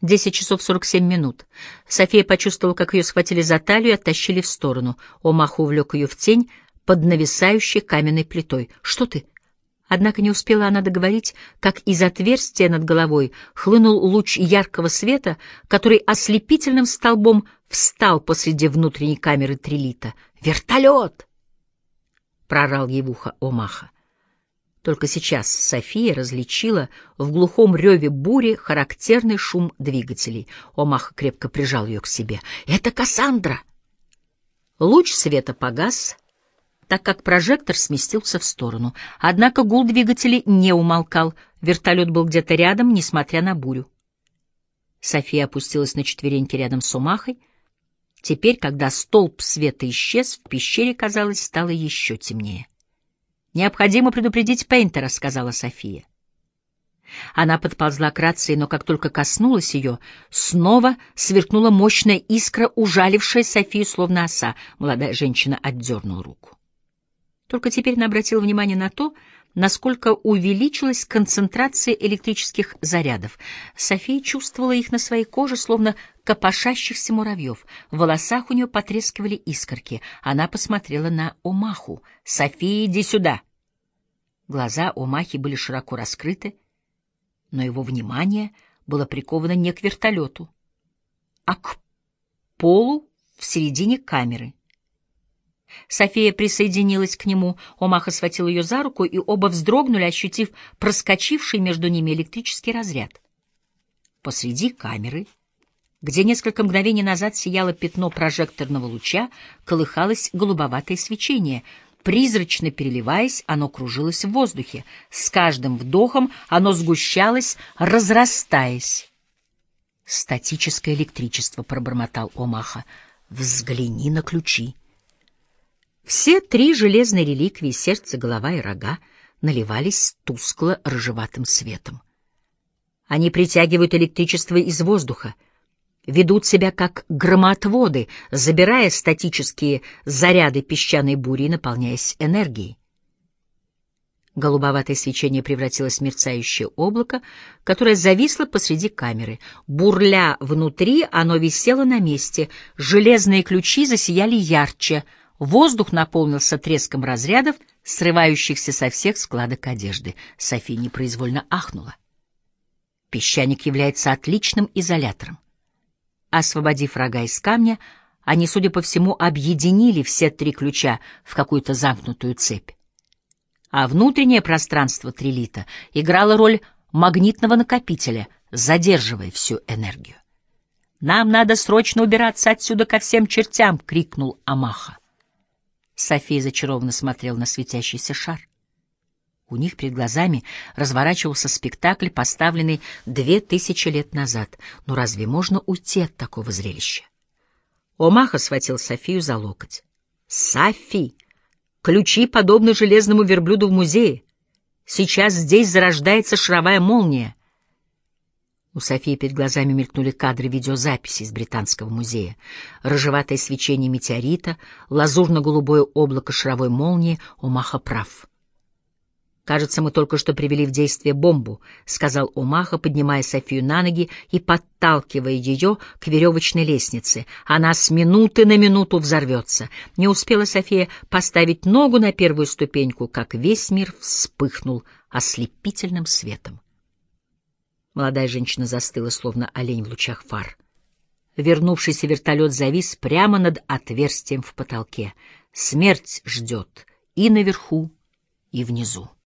Десять часов сорок семь минут. София почувствовала, как ее схватили за талию и оттащили в сторону. Омаху увлек ее в тень под нависающей каменной плитой. «Что ты?» Однако не успела она договорить, как из отверстия над головой хлынул луч яркого света, который ослепительным столбом встал посреди внутренней камеры трилита. «Вертолет!» — прорал ей в ухо Омаха. Только сейчас София различила в глухом реве бури характерный шум двигателей. Омаха крепко прижал ее к себе. «Это Кассандра!» Луч света погас, так как прожектор сместился в сторону. Однако гул двигателей не умолкал. Вертолет был где-то рядом, несмотря на бурю. София опустилась на четвереньки рядом с Умахой. Теперь, когда столб света исчез, в пещере, казалось, стало еще темнее. «Необходимо предупредить Пейнтера», — сказала София. Она подползла к рации, но как только коснулась ее, снова сверкнула мощная искра, ужалившая Софию словно оса. Молодая женщина отдернула руку. Только теперь она обратила внимание на то, насколько увеличилась концентрация электрических зарядов. София чувствовала их на своей коже, словно копошащихся муравьев. В волосах у нее потрескивали искорки. Она посмотрела на Омаху. «София, иди сюда!» Глаза у Махи были широко раскрыты, но его внимание было приковано не к вертолету, а к полу в середине камеры. София присоединилась к нему, Омаха схватил ее за руку, и оба вздрогнули, ощутив проскочивший между ними электрический разряд. Посреди камеры, где несколько мгновений назад сияло пятно прожекторного луча, колыхалось голубоватое свечение — Призрачно переливаясь, оно кружилось в воздухе. С каждым вдохом оно сгущалось, разрастаясь. «Статическое электричество», — пробормотал Омаха. «Взгляни на ключи». Все три железные реликвии — сердце, голова и рога — наливались тускло-рыжеватым светом. Они притягивают электричество из воздуха — ведут себя как громоотводы, забирая статические заряды песчаной бури и наполняясь энергией. Голубоватое свечение превратилось в мерцающее облако, которое зависло посреди камеры. Бурля внутри, оно висело на месте. Железные ключи засияли ярче. Воздух наполнился треском разрядов, срывающихся со всех складок одежды. Софи непроизвольно ахнула. Песчаник является отличным изолятором. Освободив рога из камня, они, судя по всему, объединили все три ключа в какую-то замкнутую цепь. А внутреннее пространство трилита играло роль магнитного накопителя, задерживая всю энергию. «Нам надо срочно убираться отсюда ко всем чертям!» — крикнул Амаха. София зачарованно смотрел на светящийся шар. У них перед глазами разворачивался спектакль, поставленный две тысячи лет назад. Но разве можно уйти от такого зрелища? Омаха схватил Софию за локоть. «Софи! Ключи подобны железному верблюду в музее. Сейчас здесь зарождается шаровая молния». У Софии перед глазами мелькнули кадры видеозаписи из Британского музея. Рыжеватое свечение метеорита, лазурно-голубое облако шаровой молнии, Омаха прав. «Кажется, мы только что привели в действие бомбу», — сказал Омаха, поднимая Софию на ноги и подталкивая ее к веревочной лестнице. «Она с минуты на минуту взорвется». Не успела София поставить ногу на первую ступеньку, как весь мир вспыхнул ослепительным светом. Молодая женщина застыла, словно олень в лучах фар. Вернувшийся вертолет завис прямо над отверстием в потолке. Смерть ждет и наверху, и внизу.